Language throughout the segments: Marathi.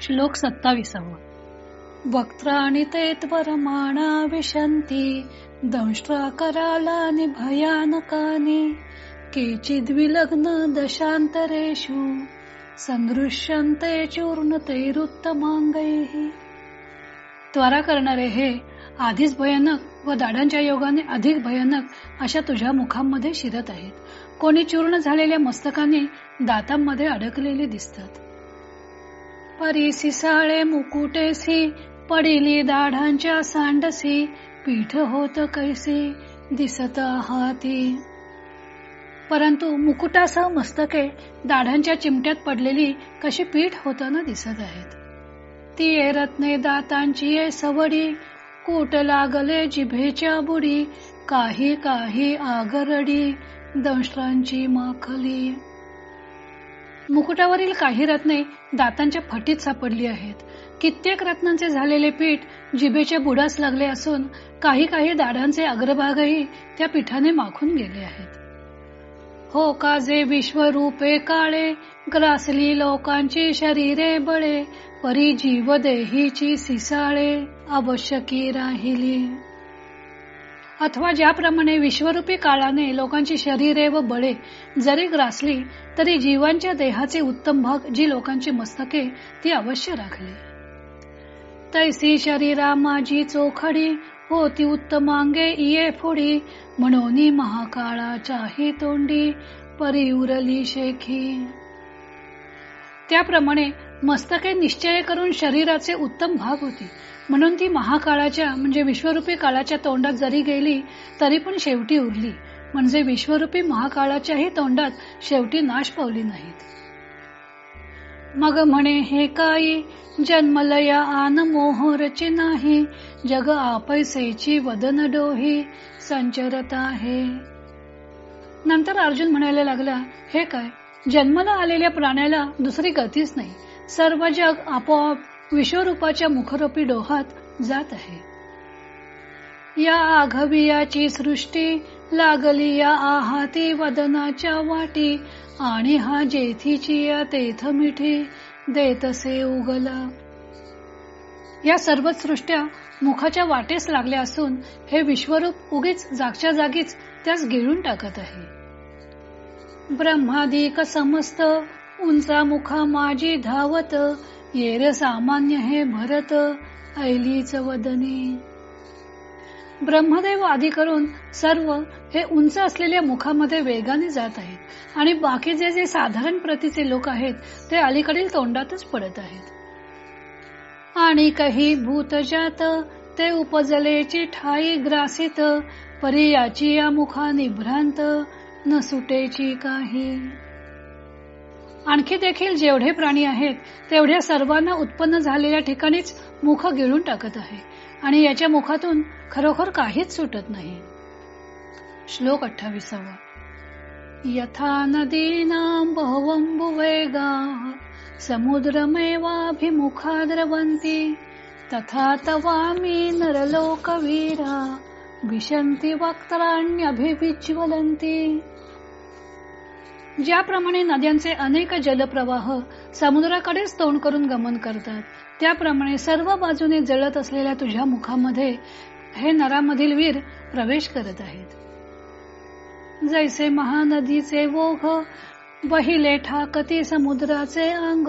श्लोक सत्ताविसावा. वक्त्राणि ते त्वरमाणा विशन्ति दंष्ट्रा करालानि भयानकानि केचिद्विलग्न दशान्तरेषु संदृश्यन्ते चूर्णतैरुत्तमांगैः त्वरा करणारे हे आधीच भयानक व दाडांच्या योगाने अधिक भयानक अशा तुझ्या मुखांमध्ये शिरत आहेत. कोणी चूर्ण झालेल्या मस्तकाने दातांमध्ये अडकलेले दिसतात. परी मुकुटेसी पडिली दाढांच्या सांडसी पीठ होत कैसी दिसत आहाती परंतु मुकुटासह मस्तके दाढांच्या चिमट्यात पडलेली कशी पीठ होताना दिसत आहेत. ती रत्ने दातांची ये सवडी कूट लागले जिभेच्या बुडी काही काही आगरडी दंशांची माखली. मुकुटावरील काही रत्ने दातांच्या फटीत सापडली आहेत. कित्येक रत्नांचे झालेले पीठ जिभेच्या बुडास लागले असून काही काही दाढांचे अग्रभागही त्या पीठाने माखून गेले आहेत. हो का जे विश्वरूपे काळे ग्रासली लोकांची शरीरे बळे परी जीव देहीची सिसाळे आवश्यकी राहिली. अथवा ज्याप्रमाणे विश्वरूपी काळाने लोकांची शरीरे व बळे जरी ग्रासली तरी जीवांच्या देहाचे उत्तम भाग जी लोकांची मस्तके ती अवश्य राखली. तैसी शरीरा माझी चोखडी होती उत्तमांगे इये फोडी म्हणून महाकाळाच्याही तोंडी परी उरली शेखी. त्याप्रमाणे मस्तके निश्चय करून शरीराचे उत्तम भाग होती. म्हणून ती महाकाळाच्या म्हणजे विश्वरूपी काळाच्या तोंडात जरी गेली तरी पण शेवटी उरली. म्हणजे विश्वरूपी महाकाळाच्याही तोंडात शेवटी नाश पावली नाहीत. मग म्हणे हे काही जन्मलया आन मोहरची नाही जग आपैसेची वदन डोही संचरत आहे नंतर अर्जुन म्हणायला लागला हे काय जन्माला आलेल्या प्राण्याला दुसरी गतीच नाही. सर्व जग आपोआप विश्वरूपाच्या मुखरूपी डोहात जात आहे. या आघवियाची सृष्टी लागली या आहाती वदनाच्या वाटी आणि हा जेथीची या तेथ मिठी देतसे उगला. या सर्व सृष्ट्या मुखाच्या वाटेस लागल्या असून हे विश्वरूप उगीच जागच्या जागीच त्यास गिळून टाकत आहे. ब्रह्मादिक समस्त उंचा मुखा माझी धावत येर सामान्य हे भरत ऐलीच वदनी. ब्रह्मदेव आदी करून सर्व हे उंच असलेल्या मुखामध्ये वेगाने जात आहेत आणि बाकीचे जे साधारण प्रतीचे लोक आहेत ते अलीकडील तोंडातच पडत आहेत. आणि काही भूतजात ते उपजलेची ठाई ग्रासित परी याची या मुखा निभ्रांत न सुटेची काही. आणखी देखील जेवढे प्राणी आहेत तेवढ्या सर्वांना उत्पन्न झालेल्या ठिकाणीच मुख गिळून टाकत आहे. आणि याच्या मुखातून खरोखर काहीच सुटत नाही. श्लोक अठ्ठावीसावा. यथा नदीनां बहवंबुवेगा समुद्रमेवाभिमुखा द्रवन्ति तथा तवामी नरलोकवीरा विशंती वक्त्राण्यभिविज्वलन्ति। ज्याप्रमाणे नद्यांचे अनेक जलप्रवाह समुद्राकडेच तोंड करून गमन करतात त्याप्रमाणे सर्व बाजूने जळत असलेल्या तुझ्या मुखामध्ये हे नरामधील वीर प्रवेश करत आहेत. जैसे महानदीचे ओघ बहिले ठाकती समुद्राचे अंग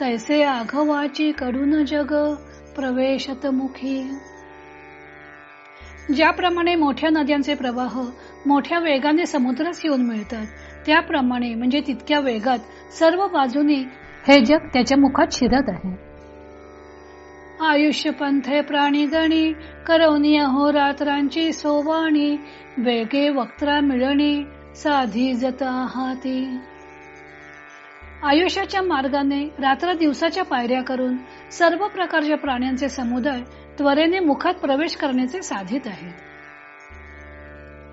तैसे आघवाची कडून जग प्रवेशत मुखी. ज्याप्रमाणे मोठ्या नद्यांचे प्रवाह मोठ्या वेगाने समुद्रास येऊन मिळतात त्याप्रमाणे म्हणजे तितक्या वेगात सर्व बाजूनी हे जग त्याच्या मुखात शिरत आहे. आयुष्य पंथे प्राणी गणी अहो रात्रांची सोवाणी वेगे वक्त्रा मिळणी साधी जत आयुष्याच्या मार्गाने रात्र दिवसाच्या पायऱ्या करून सर्व प्रकारच्या प्राण्यांचे समुदाय त्वरेने मुखात प्रवेश करण्याचे साधित आहेत.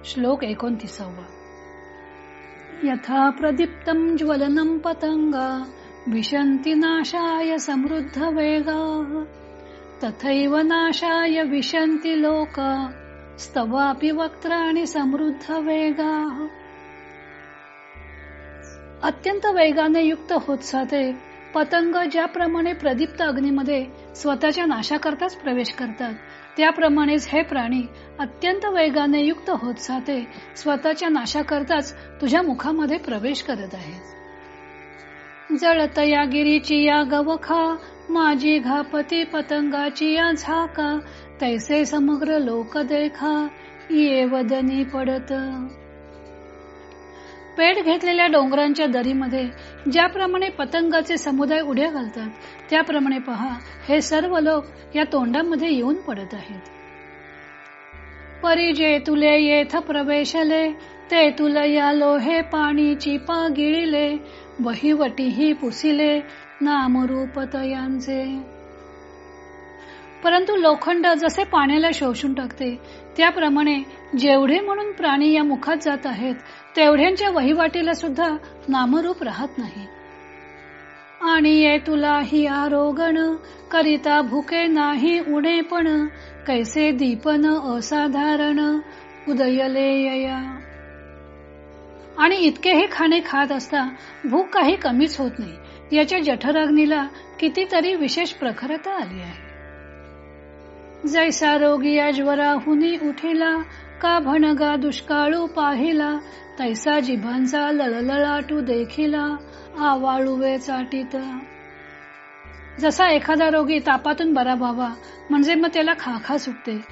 श्लोक एकोणतीसावा. यथा प्रदीप्तं ज्वलनम पतंग विशंती नाशाय समृद्ध वेगा तथैव नाशाय विशंती लोका स्तवापि वक्त्राणि समृद्ध वेगा अत्यंत वेगाने युक्त होत साधे पतंग ज्याप्रमाणे प्रदीप्त अग्नीमध्ये स्वतःच्या नाशाकरताच प्रवेश करतात. त्याप्रमाणेच हे प्राणी अत्यंत वेगाने युक्त होत जाते स्वतःच्या नाशा करताच तुझ्या मुखामध्ये प्रवेश करत आहेत. जळत या गिरीची या गवखा माझी घापती पतंगाची या झाका तैसे समग्र लोक देखा ये वदनी पडत. पेट घेतलेल्या डोंगरांच्या दरीमध्ये ज्याप्रमाणे पतंगाचे समुदाय उड्या घालतात त्याप्रमाणे पहा हे सर्व लोक या तोंडामध्ये येऊन पडत आहेत. परिजे तुले येथ प्रवेशले ते तुला या लोहे पाणी चिपा गिळिले वहिवटीही पुसिले नामरूपत यांचे. परंतु लोखंड जसे पाण्याला शोषून टाकते त्याप्रमाणे जेवढे म्हणून प्राणी या मुखात जात आहेत तेवढ्यांच्या वहिवाटीला सुद्धा नामरूप राहत नाही. आणि ये तुला ही आरोगण करिता भुके नाही उणे पण कैसे दीपन असाधारण उदयले आणि इतके हे खाणे खात असता भूक काही कमीच होत नाही. याच्या जठराग्नीला कितीतरी विशेष प्रखरता आली आहे. जैसा रोगी ज्वराहुनी उठिला का भणगा दुष्काळू पाहिला तैसा जिभांचा लळलळाटू देखिला आवाळुवे चाटीत. जसा एखादा रोगी तापातून बरा व्हावा म्हणजे मग त्याला खाखा सुटते.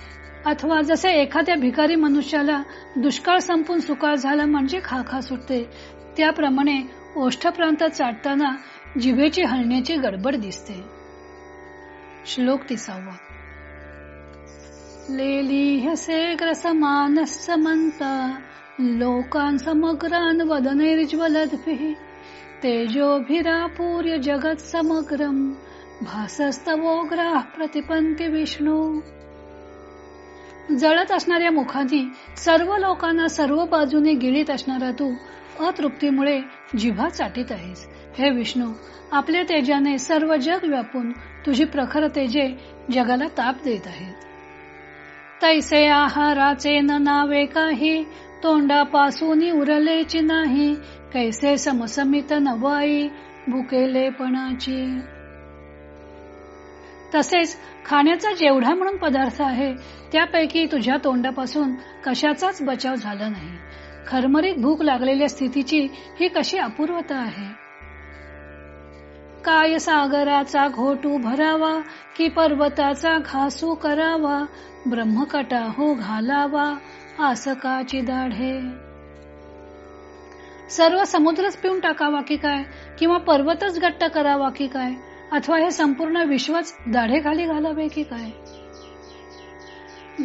अथवा जसे एखाद्या भिकारी मनुष्याला दुष्काळ संपून सुकाळ झाला म्हणजे खाखा सुटते त्याप्रमाणे ओष्ठ प्रांतात चाटताना जिभेची हलण्याची गडबड दिसते. श्लोक तिसावा. लेलिहसे ग्रसमानस्समन्ता लोकान् समग्रान् वदनैर्ज्वलद्भिः तेजोभिरापूर्य जगत् समग्रम् भासस्तवोग्राः प्रतिपंती विष्णू। जळत असणाऱ्या मुखाने सर्व लोकांना सर्व बाजूने गिळीत असणारा तू अतृप्तीमुळे जिभा चाटीत आहेस. हे विष्णू आपल्या तेजाने सर्व जग व्यापून तुझी प्रखर तेजे जगाला ताप देत आहेत. तैसे आहाराचे न नावे काही. तोंडापासून उरलेची नाही. कैसे समसमित नवाई. भुकेलेपणाची तसेच खाण्याचा जेवढा म्हणून पदार्थ आहे त्यापैकी तुझ्या तोंडापासून कशाचाच बचाव झाला नाही. खरमरीत भूक लागलेल्या स्थितीची ही कशी अपूर्वता आहे? काय सागराचा घोटू भरावा की पर्वताचा घासू करावा? ब्रह्मकटा हो घालावा आसकाची दाढे सर्व समुद्रच पिऊन टाकावा की काय? किंवा पर्वतच गट्ट करावा की काय? अथवा हे संपूर्ण विश्वच दाढे खाली घालावे की काय?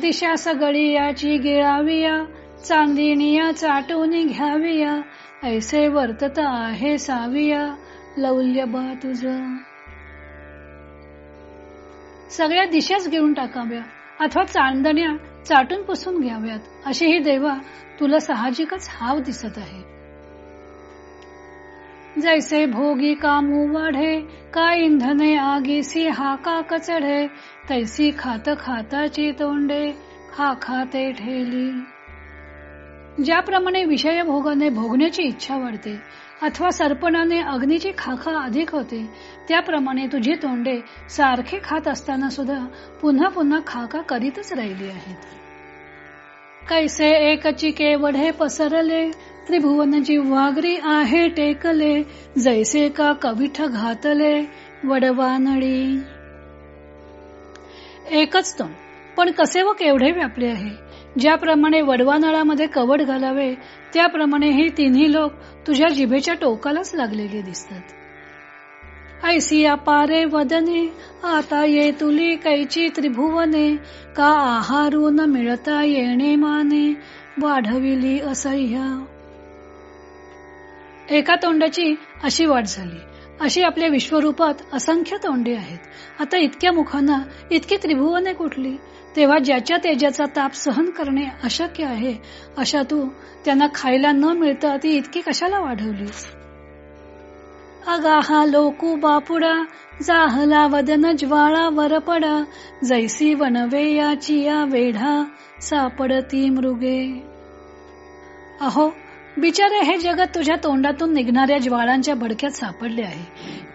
दिशा सगळी याची गिळाविया चांदिनिया चाटून घ्याविया ऐसे वर्तत आहे साविया लौल्य बा तुझ. सगळ्या दिशाच घेऊन टाकाव्या. अथवा चांदण्या चाटून पुसून घ्याव्यात अशी ही देवा तुला साहजिकच हाव दिसत आहे. जैसे भोगी कामू वाढे का इंधने आगीसी हाका कचडे तैसी खात खाताची तोंडे खा खाते ठेली. ज्याप्रमाणे विषय भोगाने भोगण्याची इच्छा वाढते अथवा सर्पणाने अग्नीची खाखा अधिक होते त्याप्रमाणे तुझी तोंडे सारखे खात असताना सुद्धा पुन्हा पुन्हा खाका करीतच राहिली आहेत. कैसे एकची केवढे पसरले त्रिभुवन वागरी आहे टेकले जैसे का कविठ घातले वडवानळी. एकच तोंड पण कसे व केवढे व्यापले आहे? ज्याप्रमाणे वडवानळामध्ये कवड घालावे त्याप्रमाणे हे तिन्ही लोक तुझ्या जिभेच्या टोकालाच लागलेले दिसतात. ऐसिया पारे वदने आता ये तुली कैची त्रिभुवने का आहारून मिळता येणे माने वाढविली असह्य. एका तोंडाची अशी वाट झाली. अशी आपल्या विश्वरूपात असंख्य तोंडे आहेत. आता इतक्या मुखांना इतकी त्रिभुवने कुठली तेव्हा ज्याच्या तेजाचा ताप सहन करणे अशक्य आहे अशा तू त्यांना खायला न मिळता ती इतकी कशाला वाढवली अगाहा लोकू बापुडा जाहला वदन ज्वाळा वरपडा जैसी वनवेयाची या वेढा सापडती मृगे. अहो बिचारे हे जगत तुझ्या तोंडातून निघणाऱ्या ज्वाळांच्या भडक्यात सापडले आहे.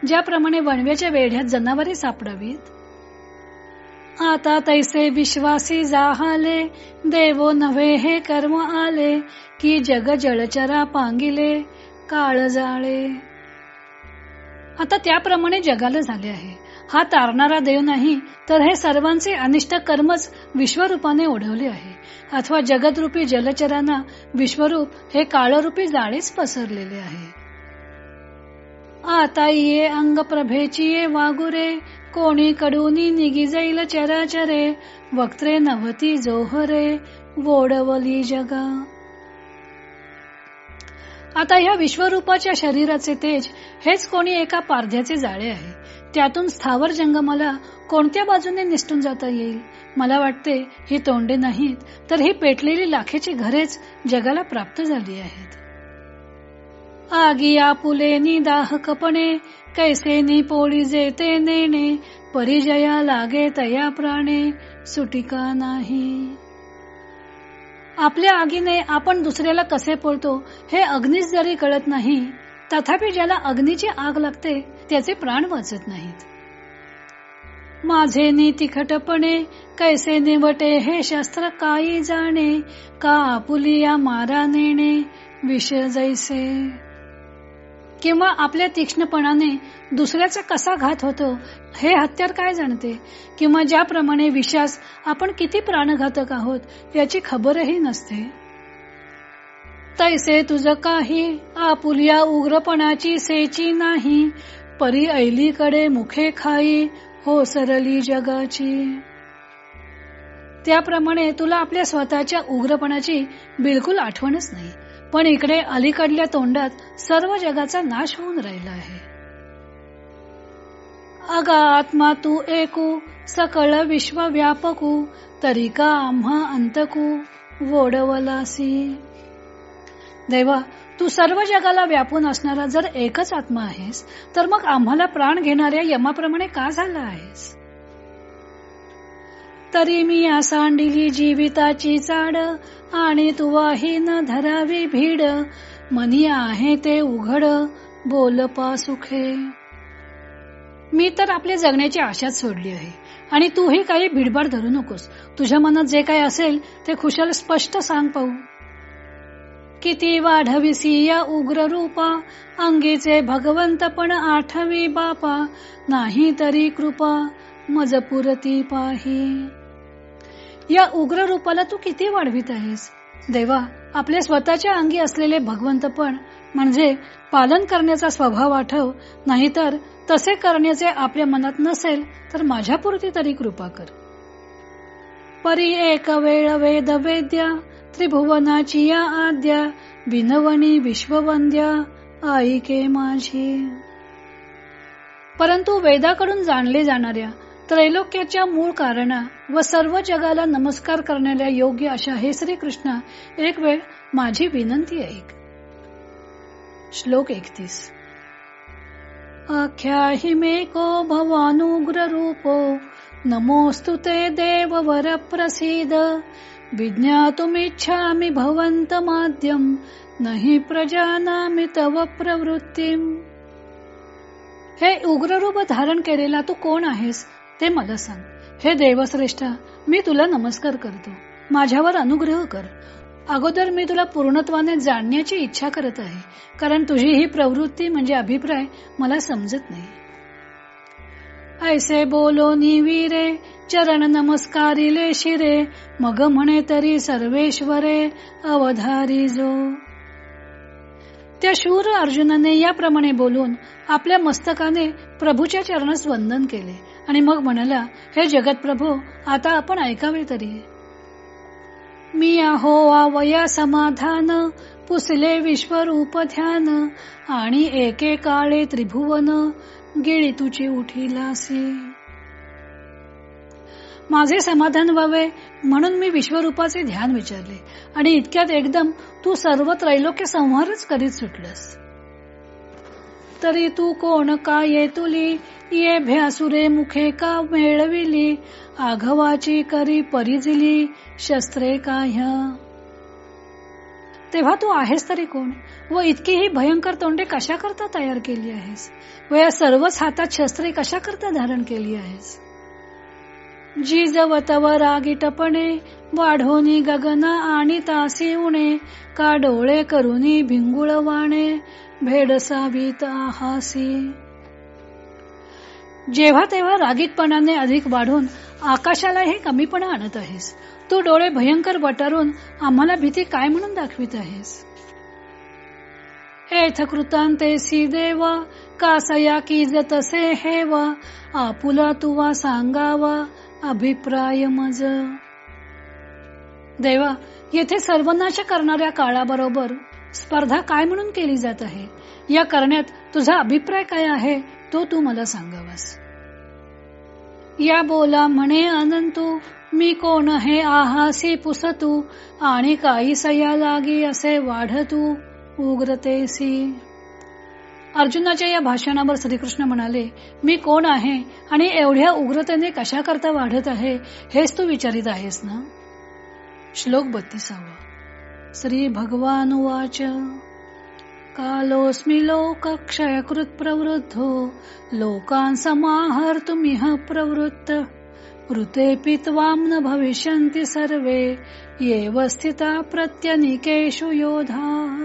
ज्याप्रमाणे वणव्याच्या वेढ्यात जनावरे सापडावीत. आता तैसे विश्वासी जाहाले देवो नव्हे हे कर्म आले की जग जळचरा पांगिले काळ जाळे. आता त्याप्रमाणे जगाला झाले आहे. हा तारणारा देव नाही तर हे सर्वांचे अनिष्ट कर्मच विश्वरूपाने ओढवले आहे. अथवा जगदरूपी जलचरांना विश्वरूप हे काळरूपी जाळेच पसरलेले आहे. आता ये अंग प्रभेची ये वागुरे कोणी कडूनी निगी जाईल चराचरे वक्त्रे नवती जोहरे वोडवली जगा. आता ह्या विश्वरूपाच्या शरीराचे तेज हेच कोणी एका पारध्याचे जाळे आहे. त्यातून स्थावर जंगमाला कोणत्या बाजूने निसटून जाता येईल? मला वाटते ही तोंडे नाहीत तर ही पेटलेली लाखेची घरेच जगाला प्राप्त झाली आहेत. आगिया पुले नि दाह कपणे कैसे नि पोळी जेते नेणे परिजया लागे तया प्राणे सुटिका नाही? आपल्या आगीने आपण दुसऱ्याला कसे पोळतो हे अग्निस जरी कळत नाही तथापि ज्याला अग्नीची आग लागते त्याचे प्राण वाचत नाहीत. माझे नी तिखटपणे कैसे निवटे हे शस्त्र काही जाणे का आपुलिया मारा नेणे विष जैसे. किंवा आपल्या तीक्ष्णपणाने दुसऱ्याचा कसा घात होतो हे हत्यार काय जाणते? किंवा ज्याप्रमाणे विश्वास आपण किती प्राणघातक आहोत याची खबरही नसते. तैसे तुझ काही आपुलिया उग्रपणाची सेची नाही. परी ऐलीकडे मुखे खाई हो सरली जगाची. त्याप्रमाणे तुला आपल्या स्वतःच्या उग्रपणाची बिलकुल आठवणच नाही. पण इकडे अलीकडल्या तोंडात सर्व जगाचा नाश होऊन राहिला आहे. अगा आत्मा तू एकू सकळ विश्व व्यापकू तरी का आम्हा अंतकू वोडवलासी? देवा तू सर्व जगाला व्यापून असणारा जर एकच आत्मा आहेस तर मग आम्हाला प्राण घेणाऱ्या यमाप्रमाणे का झाला आहेस? तरी मी आसांडिली जीविताची चाड आणि तुवाही न धरावी भीड. मनी आहे ते उघड बोलपा सुखे. मी तर आपल्या जगण्याची आशाच सोडली आहे आणि तूही काही भिडभाड धरू नकोस. तुझ्या मनात जे काही असेल ते खुशाल स्पष्ट सांग पाहू. किती वाढविसी या उग्र रूपा अंगीचे भगवंतपण आठवी बापा. नाही तरी कृपा मजपुरती पाही. या उग्र रूपाला तू किती वाढवित आहेस? देवा आपले स्वतःच्या अंगी असलेले भगवंतपण म्हणजे पालन करण्याचा स्वभाव आठव. नाहीतर तसे करण्याचे आपल्या मनात नसेल तर माझ्या पुरती तरी कृपा कर. परी एक वेळ वेद वेद्या त्रिभुवनाची या आद्या बिनवणी विश्ववंद्या आईके माझी. परंतु वेदाकडून जाणले जाणाऱ्या त्रैलोक्याच्या मूळ कारणा व सर्व जगाला नमस्कार करण्याला योग्य अशा हे श्री कृष्णा एक वेळ माझी विनंती ऐक. श्लोक एकतीस. आख्याहि मे को भवानुग्र रूपो नमोस्तु ते देव वर प्रसीद विज्ञातुमिच्छामि भवंत माध्यम नहि प्रजानामि तव प्रवृत्तीम। हे उग्ररूप धारण केलेला तू कोण आहेस ते मला सांग. हे देवश्रेष्ठा मी तुला नमस्कार करतो. माझ्यावर अनुग्रह कर. अगोदर मी तुला पूर्णत्वाने जाणण्याची इच्छा करत आहे कारण तुझी ही प्रवृत्ती म्हणजे अभिप्राय मला समजत नाही. ऐसे बोलो निवीरे चरण नमस्कारिले शिरे मग म्हणे तरी सर्वेश्वरे अवधारी जो. त्या शूर अर्जुनाने याप्रमाणे बोलून आपल्या मस्तकाने प्रभूच्या चरणास वंदन केले आणि मग म्हणाला हे जगत प्रभू आता आपण ऐकावे तरी. मी आहो आवया समाधान पुसले विश्वरूप ध्यान आणि एके काळे त्रिभुवन गिळी तुची उठीलासी माझे समाधान व्हावे म्हणून मी विश्वरूपाचे ध्यान विचारले आणि इतक्यात एकदम तू सर्व त्रैलोक्य संहारच करीत सुटलस. तरी तू कोण का ये तुली? ये भ्यासुरे मुखे का मेळविली? आघवाची करी परिजिली? शस्त्रे काय? तेव्हा तू आहेस तरी कोण? व इतकी ही भयंकर तोंडे कशा करता तयार केली आहेस? व या सर्वच हातात शस्त्रे कशा करता धारण केली आहेस? जी व रागी टपणे वाढोनी गगना आणि तासी उणे का डोळे करुनी भिंगुळ वाणे भेडसावीत आहासी. जेव्हा तेव्हा रागीतपणाने अधिक वाढून आकाशालाही कमीपणा आणत आहेस. तू डोळे भयंकर वटारून आम्हाला भीती काय म्हणून दाखवित आहेस? एथ कृतांते देव कासया की जतसे हेव आपुला तुवा सांगावा अभिप्राय मज देवा येथे सर्वनाश करणाऱ्या काळाबरोबर स्पर्धा काय म्हणून केली जात आहे या करण्यात तुझा अभिप्राय काय आहे तो तू मला सांगावास या बोला म्हणे अनंतू मी कोण हे आहासी पुसतू आणि काही सया लागी असे वाढतू उग्रतेसी. अर्जुनाच्या या भाषणावर श्रीकृष्ण म्हणाले मी कोण आहे आणि एवढ्या उग्रतेने कशा करता वाढत आहे हेच तू विचारित आहेस ना? श्लोक बत्तीसावा. श्री भगवान वाच कालोस्मी लोक क्षयकृत प्रवृद्धो लोकां तुम्ही प्रवृत्त। ऋते पित्वाम न भविष्यन्ति सर्वे ये स्थिता प्रत्यनिकेशु योधा।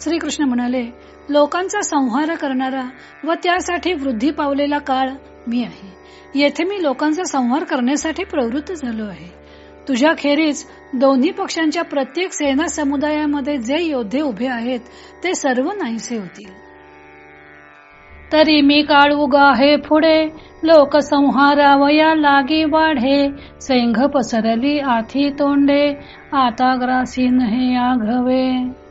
श्रीकृष्ण म्हणाले लोकांचा संहार करणारा व त्यासाठी वृद्धी पावलेला काळ मी आहे. येथे मी लोकांचा संहार करण्यासाठी प्रवृत्त झालो आहे. तुझ्या खेरीज दोन्ही पक्षांच्या प्रत्येक सेना समुदायामध्ये जे योद्धे उभे आहेत ते सर्व नाहीसे होतील. तरी मी काळ उगा हे पुढे लोक संहारावया लागी वाढे. सैंघ पसरली आथी तोंडे आता ग्रासीन हे आघवे.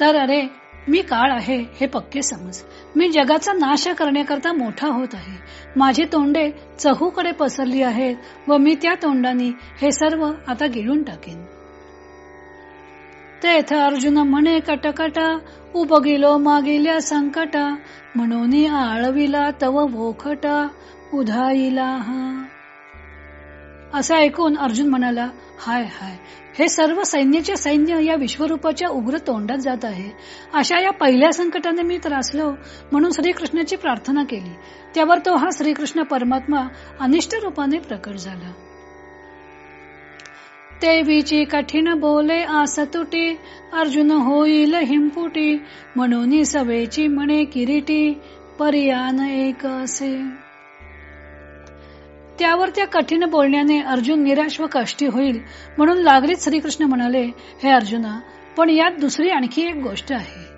तर अरे मी काळ आहे हे पक्के समज. मी जगाचा नाश करण्याकरता मोठा होत आहे. माझी तोंडे चहूकडे पसरली आहेत व मी त्या तोंडानी हे सर्व आता गिळून टाकेन. तेथ अर्जुन म्हणे कटकटा उपगिलो मागिल्या संकटा म्हणून आळविला तव वोखटा उधाईला हा. असं ऐकून अर्जुन म्हणाला हाय हाय हे सर्व सैन्याचे सैन्य या विश्वरूपाच्या उग्र तोंडात जात आहे. अशा या पहिल्या संकटाने मी त्रासलो म्हणून श्रीकृष्णाची प्रार्थना केली. त्यावर तो हा श्रीकृष्ण परमात्मा अनिष्ट रूपाने प्रकट झाला. देवीची कठीण बोले आसतुटी अर्जुन होईल हिंपुटी म्हणून सवेची म्हणे किरीटी परियान एक असे. त्यावर त्या कठीण बोलण्याने अर्जुन निराश व कष्टी होईल म्हणून लागलीच श्रीकृष्ण म्हणाले हे अर्जुना पण यात दुसरी आणखी एक गोष्ट आहे.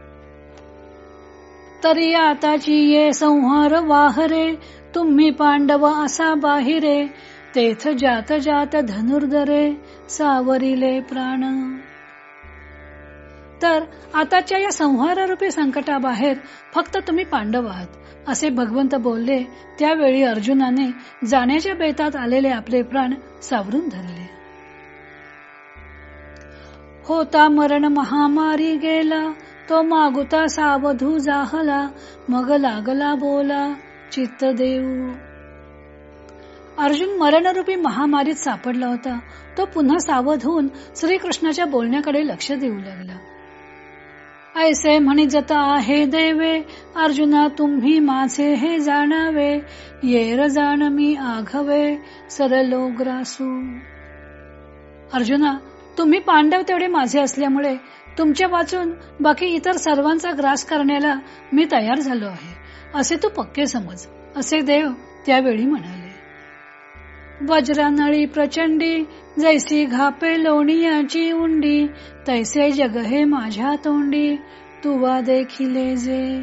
तरी आताची ये संहार वाहरे तुम्ही पांडव असा बाहिरे तेथ जात जात धनुर्धरे सावरिले प्राण. तर आताच्या या संहारूपी संकटाबाहेर फक्त तुम्ही पांडव आहात. असे भगवंत बोलले त्यावेळी अर्जुनाने जाण्याच्या बेतात आलेले आपले प्राण सावरून धरले. होता मरण महामारी गेला तो मागुता सावधू जाहला मग लागला बोला चित्त देऊ. अर्जुन मरणरूपी महामारीत सापडला होता तो पुन्हा सावध होऊन श्रीकृष्णाच्या बोलण्याकडे लक्ष देऊ लागला. ऐसे म्हणी जत आहे देवे अर्जुना तुम्ही माझे हे जाणावे येर जाण मी आघवे सरलो ग्रासू अर्जुना तुम्ही पांडव तेवढे माझे असल्यामुळे तुमच्या वाचून बाकी इतर सर्वांचा ग्रास करण्याला मी तयार झालो आहे. असे तू पक्के समज. असे देव त्यावेळी म्हणाले. वज्रानळी प्रचंडी जैसी घापे लोणियाची उंडी तैसे जग हे माझ्या तोंडी तुवा देखिले जे.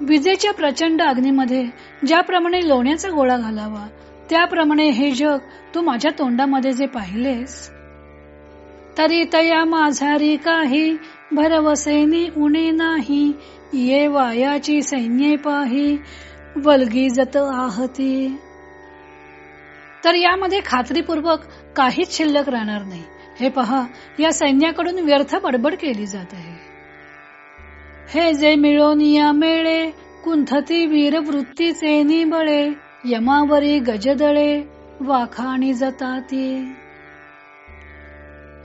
विजेच्या प्रचंड अग्नीमध्ये ज्याप्रमाणे लोण्याचा गोळा घालावा त्याप्रमाणे हे जग तू माझ्या तोंडामध्ये जे पाहिलेस. तरी तया माझारी काही भरवसेनी उणे नाही ये वायाची सैन्ये पाही वलगी जत आहती. तर यामध्ये खात्रीपूर्वक काहीच शिल्लक राहणार नाही. हे पहा या सैन्याकडून व्यर्थ बडबड केली जात आहे. हे जे मिळोनिया मेळे कुंथती वीर वृत्तीचे निबळे यमावरी गजदळे वाखाणी जताती.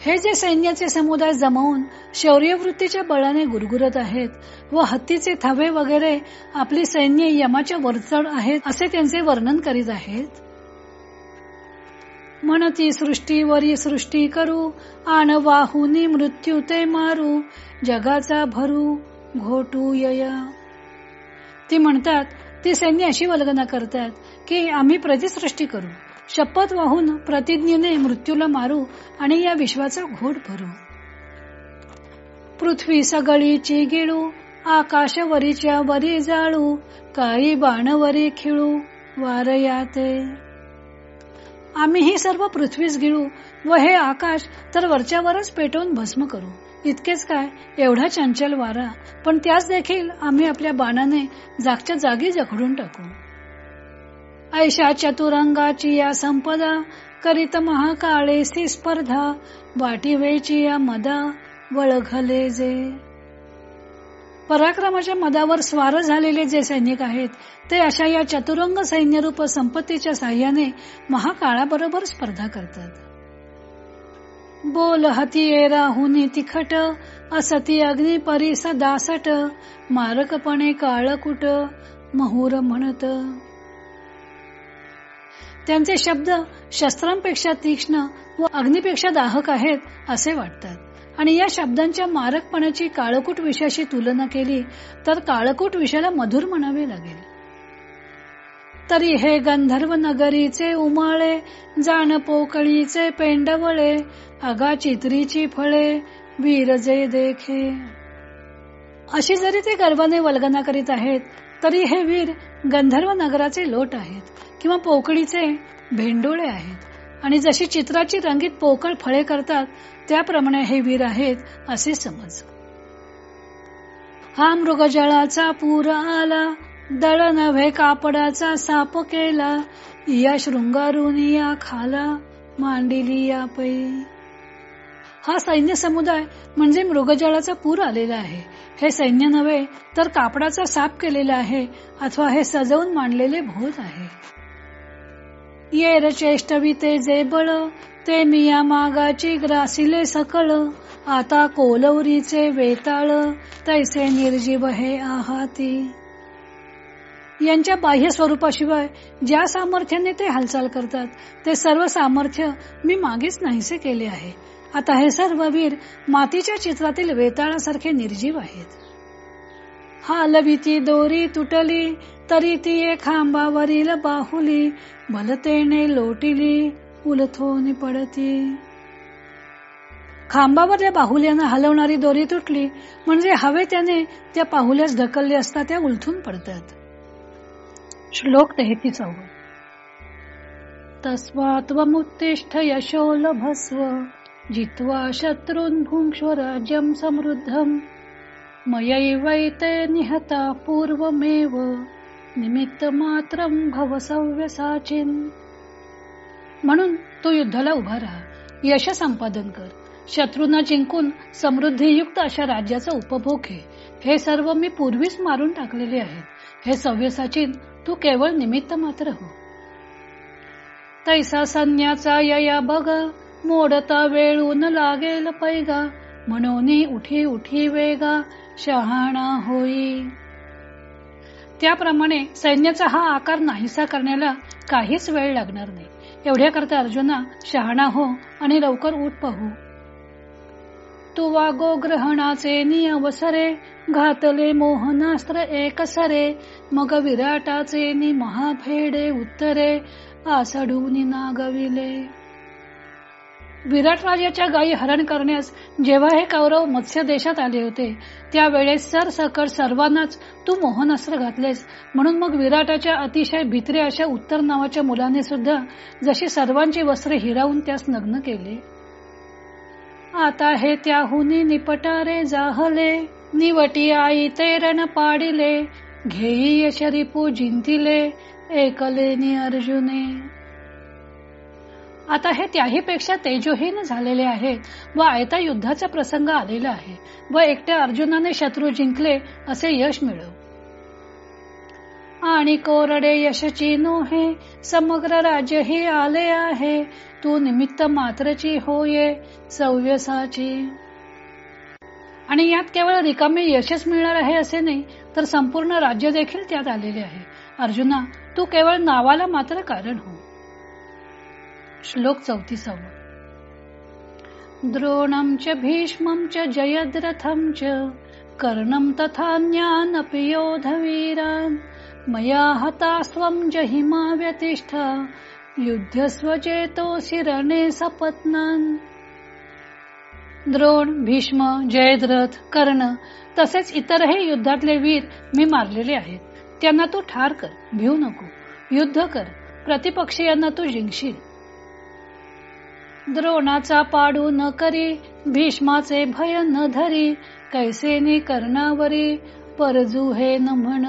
हे जे सैन्याचे समुदाय जमवून शौर्यवृत्तीच्या बळाने गुरगुरत आहेत व हत्तीचे थवे वगैरे आपली सैन्य यमाच्या वरचढ आहेत असे त्यांचे वर्णन करीत आहेत? म्हणती सृष्टी वरी सृष्टी करू आण वाहुनी मृत्यू ते मारू जगाचा भरू घोटू यया. ती म्हणतात ती सैन्य अशी वल्गना करतात की आम्ही प्रतिसृष्टी करू. शपथ वाहून प्रतिज्ञेने मृत्यूला मारू आणि या विश्वाचा घोट भरू. पृथ्वी सगळीची गिळू आकाशवरीच्या वरी जाळू काही बाणवरी खिळू वारयाते. आम्ही ही सर्व पृथ्वीच गिळू व हे आकाश तर वरच्यावरच पेटवून भस्म करू. इतकेच काय एवढा चंचल वारा पण त्याच देखील आम्ही आपल्या बाणाने जागच्या जागी जखडून टाकू. ऐशा चतुरंगाची या संपदा करीत महाकाळेसी स्पर्धा वाटी वेची या मदा वळघले जे. पराक्रमाच्या मदावर स्वार झालेले जे सैनिक आहेत ते अशा या चतुरंग सैन्यरूप संपत्तीच्या साह्याने महाकाळाबरोबर स्पर्धा करतात. बोल हती राहुनी तिखट असती अग्नी परी सदासट मारकपणे काळकुट महुर म्हणत. त्यांचे शब्द शस्त्रांपेक्षा तीक्ष्ण व अग्निपेक्षा दाहक आहेत असे वाटतात. आणि या शब्दांच्या मारकपणाची काळकूट विषयाशी तुलना केली तर काळकूट विषयाला मधुर म्हणावे लागेल. तरी हे गंधर्व नगरीचे उमाळे जाण पोकळीचे पेंडवळे अगा चित्रीची फळे वीरजे देखे. अशी जरी ते गर्वाने वल्गना करीत आहेत तरी हे वीर गंधर्व नगराचे लोट आहेत किंवा पोकळीचे भेंडोळे आहेत. आणि जशी चित्राची रंगीत पोकळ फळे करतात त्याप्रमाणे हे वीर आहेत असे समज. हा मृगजळाचा पूर आला दळ नव्हे कापडाचा साप केला या शृंगारून या खाला मांडिली या पै हा सैन्य समुदाय म्हणजे मृगजळाचा पूर आलेला आहे. हे सैन्य नव्हे तर कापडाचा साप केलेला आहे अथवा हे सजवून मांडलेले भूत आहे. येर चेष्टविते जे बळ ते मिया मागाची ग्रासिले सकळ. आता कोलवरीचे वेताळ तैसे निर्जीव हे आहाती. यांच्या बाह्य स्वरूपाशिवाय ज्या सामर्थ्याने ते हालचाल करतात ते सर्व सामर्थ्य मी मागेच नाहीसे केले आहे. आता हे सर्व वीर मातीच्या चित्रातील वेताळासारखे निर्जीव आहेत. हालविती दोरी तुटली तरी ती खांबावरील बाहुली भलतेने लोटिली उलथोनी पडती. खांबावरल्या बाहुल्यानं हलवणारी दोरी तुटली म्हणजे हवे त्याने त्या पाहुल्यास ढकलले असता त्या उलथून पडतात. श्लोक तेहतीस तस्वात्वमुत्तिष्ठ यशोल भस्व जित्वा शत्रून् भुङ्क्ष्व राज्यं समृद्धम् मयैवैते निहता पूर्वमेव। निमित्त मात्रम भवसव्यसाचिन म्हणून तो युद्धाला उभा राहा यश संपादन कर शत्रूंना जिंकून समृद्धीयुक्त अशा राज्याचा उपभोग घे. हे सर्व मी पूर्वीच मारून टाकलेले आहेत. हे सव्यसाचिन तू केवळ निमित्त मात्र हो. तैसा सन्याचा यया बघ मोडता वेळून लागेल पैगा म्हणून उठी उठी वेगा शहाणा होई. त्याप्रमाणे सैन्याचा हा आकार नाहीसा करण्याला काहीच वेळ लागणार नाही. एवढ्या करता अर्जुना शहाणा हो आणि लवकर उठ पाहू तू वागो ग्रहणाचे नियवसरे घातले मोहनास्त्र एक सरे मग विराटाचे नि महाफेडे उत्तरे आसडून नागविले विराट राजाच्या गायी हरण करण्यास जेव्हा हे कौरव मत्स्य देशात आले होते त्यावेळेस सर सकट सर्वांनाच तू मोहनास्त्र घातलेस. म्हणून मग विराटाच्या अतिशय भित्रे अशा उत्तर नावाच्या मुलाने सुद्धा जशी सर्वांची वस्त्रे हिरावून त्यास नग्न केले. आता हे त्याहुनी निपटारे जाहले निवटी आई ते रण पाडिले घेई शरीपू जिंतिले एकले अर्जुने. आता हे त्याहीपेक्षा तेजोहीन झालेले आहेत व आयता युद्धाचा प्रसंग आलेला आहे व एकट्या अर्जुनाने शत्रू जिंकले असे यश मिळव. आणि कोरडे यशची नोहे समग्र राज्य ही आले आहे. तू निमित्त मात्रची होये सव्यसाची. आणि यात केवळ रिकामे यशच मिळणार आहे असे नाही तर संपूर्ण राज्य देखील त्यात आलेले आहे. अर्जुना तू केवळ नावाला मात्र कारण हो. श्लोक चौतीसावा. द्रोणं च भीष्मं च जयद्रथं च कर्णं तथा ज्ञानपि योधवीरान्. मया हतास्त्वं जहिमा व्यतिष्ठ युद्धस्व चेतोऽसि रणे सपत्नान्. द्रोण भीष्म जयद्रथ कर्ण तसेच इतरही युद्धातले वीर मी मारलेले आहेत. त्यांना तू ठार कर भिऊ नको. युद्ध कर प्रतिपक्षीयांना तू जिंकशील. द्रोणाचा पाडू न करी भीष्माचे भय न धरी कैसेनी कर्णावरी परजू हे न म्हण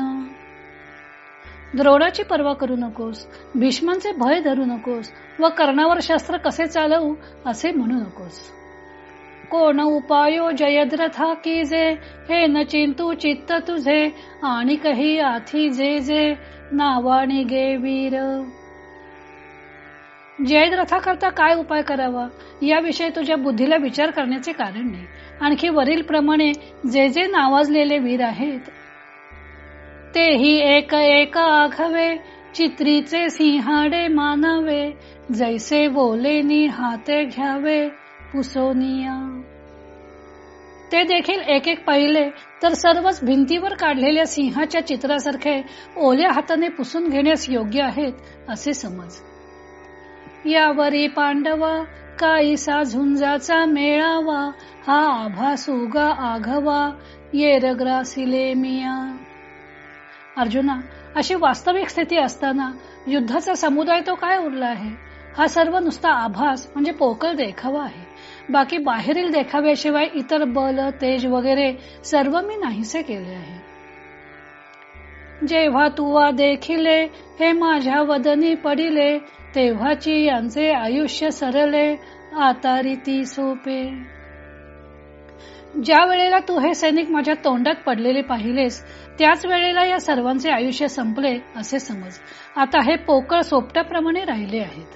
द्रोणाची पर्वा करू नकोस भीष्मांचे भय धरू नकोस व कर्णावर शस्त्र कसे चालवू असे म्हणू नकोस. कोण उपायो जयद्रथा की जे हे न चिंतू चित्त तुझे आणि काही आथी जे जे नावाणी गे वीर. जयद्रथा करता काय उपाय करावा? याविषयी तुझ्या बुद्धीला विचार करण्याचे कारण नाही. आणखी वरील प्रमाणे जे जे नावाजलेले वीर आहेत तेही एक एक आघवे चित्रीचे सिंहाडे मानावे जैसे बोलेनी हाते घ्यावे पुसोनिया ते देखील एक एक पाहिले तर सर्वच भिंतीवर काढलेल्या सिंहाच्या चित्रासारखे ओल्या हाताने पुसून घेण्यास योग्य आहेत असे समज. यावरी पांडवा काहीसा झुंजाचा मेळावा हा आभा सुगा आघवा येरग्रासिले मिया. अर्जुना अशी वास्तविक स्थिती असताना युद्धाचा समुदाय तो काय उरला आहे? हा सर्व नुसता आभास म्हणजे पोकळ देखावा आहे. बाकी बाहेरील देखाव्याशिवाय इतर बल तेज वगैरे सर्व मी नाहीसे केले आहे. जेव्हा तुवा देखिले हे माझ्या वदनी पडिले तेव्हाची यांचे आयुष्य सरले आता रीती सोपे. ज्या वेळेला तू हे सैनिक माझ्या तोंडात पडलेले पाहिलेस त्याच वेळेला या सर्वांचे आयुष्य संपले असे समज. आता हे पोकळ सोपट्याप्रमाणे राहिले आहेत.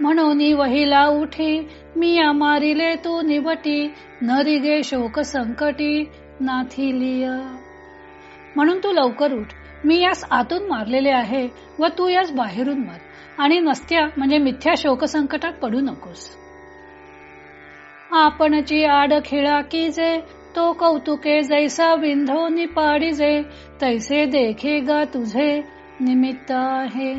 म्हणून वहिला उठी मी आमारिले तू निवटी नरिगे शोक संकटी नाथिलिय म्हणून तू लवकर उठ. मी यास आतून मारलेले आहे व तू यास बाहेरून मार. आणि नसत्या म्हणजे मिथ्या शोकसंकटात पडू नकोस. आपणची आड खिळा की जे तो कौतुके जैसा विंधो निपाडी जे तैसे देखे गा तुझे निमित्त आहे.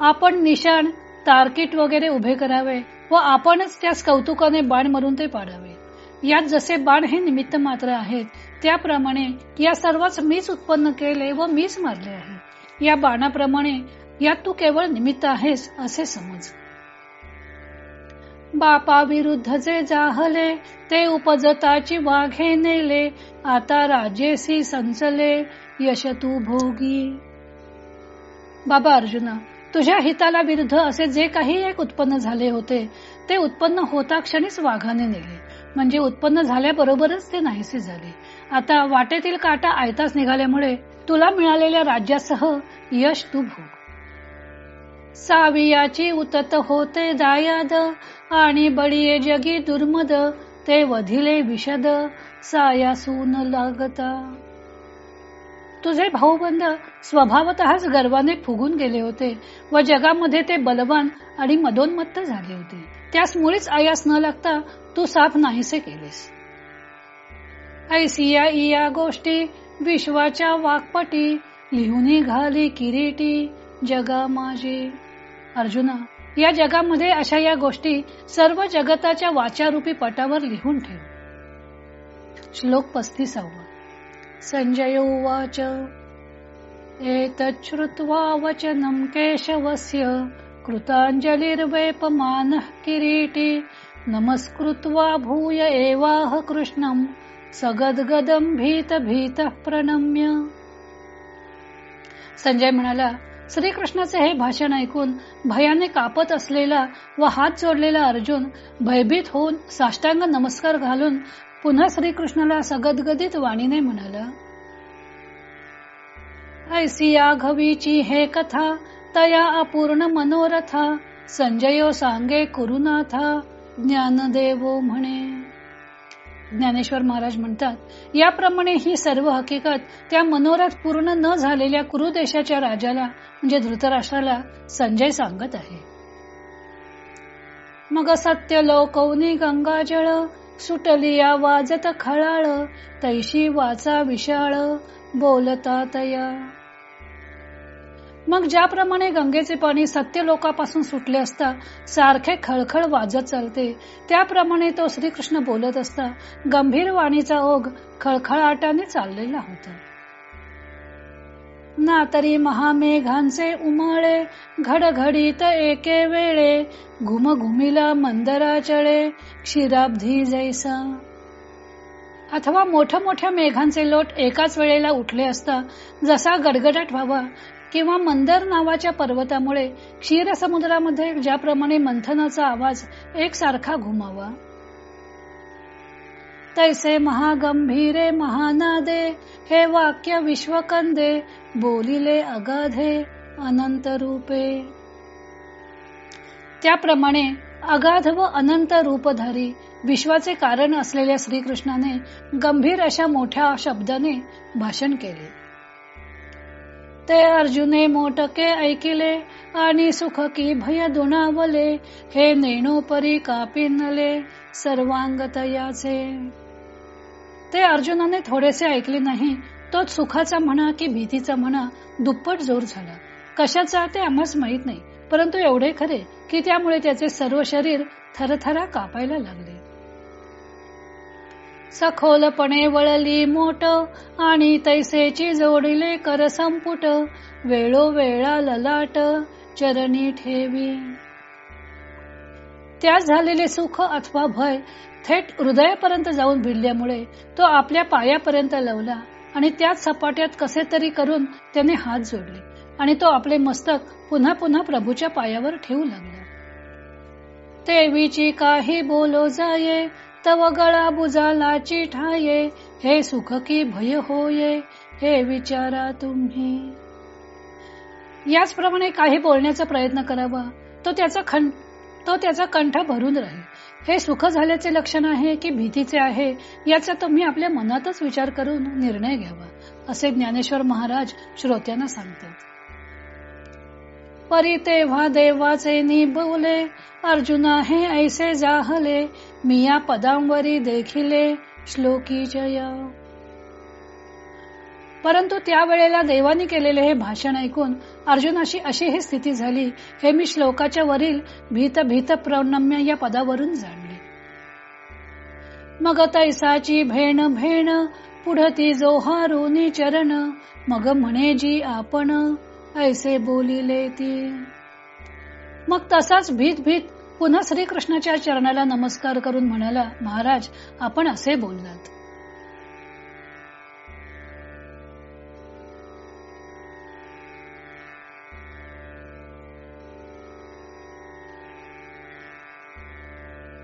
आपण निशाण तारकीट वगैरे उभे करावे व आपणच त्यास कौतुकाने बाण मरून ते पाडावे. यात जसे बाण हे निमित्त मात्र आहेत त्याप्रमाणे या सर्वच मीच उत्पन्न केले व मीच मारले आहे. या बाणाप्रमाणे यात तू केवळ निमित्त आहेस असे समज. बापा विरुद्ध जे जाहले ते उपजताची वाघे नेले आता राजेसी संचले यश तू भोगी. बाबा अर्जुना तुझ्या हिताला विरुद्ध असे जे काही एक उत्पन्न झाले होते ते उत्पन्न होता क्षणीच वाघाने नेले. म्हणजे उत्पन्न झाल्याबरोबरच ते नाहीसे झाले. आता वाटेतील काटा आयताच निघाल्यामुळे तुला मिळालेल्या राज्यासह यश तू भोग. सावियाची उतत होते दायाद आणि बळीये जगी दुर्मद ते वधिले विशद सायासून लागता. तुझे भाऊबंद स्वभावतःच गर्वाने फुगून गेले होते व जगामध्ये ते बलवान आणि मदोन्मत्त झाले होते. त्यास मुळीच आयास न लागता तू साफ नाहीसे केलेस. ऐसिया इया गोष्टी विश्वाच्या वाकपटी लिहून घाली किरीटी जगा माझी. अर्जुना या जगामध्ये अशा या गोष्टी सर्व जगताच्या वाचारूपी पटावर लिहून ठेव. श्लोक पस्तीसावा. संजय उवाच. एतच्छ्रुत्वा वचनं केशवस्य कृताञ्जलिर्वेपमानः किरीटी नमस्कृत्वा भूय एवाह कृष्णं सगदगदम भीत भीत प्रणम्य संजय म्हणाला श्रीकृष्णाचे हे भाषण ऐकून भयाने कापत असलेला व हात जोडलेला अर्जुन भयभीत होऊन साष्टांग नमस्कार घालून पुन्हा श्रीकृष्णाला सगदगदित वाणीने म्हणाला ऐसी आघवीची हे कथा तया अपूर्ण मनोरथा संजयो सांगे कुरुनाथा ज्ञानदेवो म्हणे. ज्ञानेश्वर महाराज म्हणतात याप्रमाणे ही सर्व हकीकत त्या मनोरथ पूर्ण न झालेल्या कुरुदेशाच्या राजाला म्हणजे धृतराष्ट्राला संजय सांगत आहे. मग सत्य लोकवनी गंगाजळ सुटली या वाजत खळाळ तैशी वाचा विशाळ बोलता तया. मग ज्याप्रमाणे गंगेचे पाणी सत्य लोकापासून सुटले असता सारखे खळखळ वाजत चालते त्याप्रमाणे तो श्रीकृष्ण बोलत असता गंभीर वाणीचा ओघ खळखळाटाने चाललेला होता. ना तरी महामेघांचे उमाळे घडघडीत एके वेळे घुम घुमिला मंदरा चळे क्षीराब्धी जैसा. अथवा मोठ्या मोठ्या मेघांचे लोट एकाच वेळेला उठले असता जसा गडगडाट व्हावा किंवा मंदर नावाच्या पर्वतामुळे क्षीर समुद्रामध्ये ज्याप्रमाणे मंथनाचा आवाज एकसारखा घुमावा. तैसे महागंभीरे महानादे हे वाक्य विश्वकंदे बोलिले अगाधे अनंत रूपे त्याप्रमाणे अगाध व अनंत रूपधारी विश्वाचे कारण असलेल्या श्रीकृष्णाने गंभीर अशा मोठ्या शब्दाने भाषण केले. ते अर्जुने मोटके ऐकिले आणि सुख की भय दुणावले. हे नेणोपरी कापिनले सर्वांगतयाचे? ते अर्जुनाने थोडेसे ऐकले नाही. तोच सुखाचा म्हणा की भीतीचा म्हणा दुप्पट जोर झाला. कशाचा ते आम्हाच माहीत नाही परंतु एवढे खरे की त्यामुळे त्याचे सर्व शरीर थरथरा कापायला लागले. सखोलपणे वळली मोट आणि तैसेची जोडिले कर संपुट. वेळोवेळा ललाट चरणी ठेवी. त्यास झालेले सुख अथवा भय थेट हृदयापर्यंत जाऊन भिडल्यामुळे तो आपल्या पायापर्यंत लवला आणि त्याच सपाट्यात कसे तरी करून त्याने हात जोडले आणि तो आपले मस्तक पुन्हा पुन्हा प्रभूच्या पायावर ठेवू लागला. देवीची काही बोलो जाये तव गळा बुजालाची ठाये हे सुख की भय होये हे विचारा तुम्ही. याचप्रमाणे काही बोलण्याचा प्रयत्न करावा. तो त्याचा खंड तो त्याचा कंठ भरून राहील. हे सुख झाल्याचे लक्षण आहे की भीतीचे आहे याचा तुम्ही आपल्या मनातच विचार करून निर्णय घ्यावा असे ज्ञानेश्वर महाराज श्रोत्यांना सांगतात. परी तेव्हा देवाचे निबवले अर्जुना हे ऐसे जाहले मी या पदांवरी देखिले. श्लोकी जय. परंतु त्यावेळेला देवानी केलेले हे भाषण ऐकून अर्जुनाशी अशी ही स्थिती झाली हे मी श्लोकाच्या वरील भीत भीत प्रणम्य या पदावरून जाणले. मग तैसाची भेण भेण पुढती जोहारुनी चरण मग म्हणे जी आपण ऐसे बोलिले ती मग तसाच भीत भीत पुन्हा श्रीकृष्णाच्या चरणाला नमस्कार करून म्हणाला महाराज आपण असे बोललात.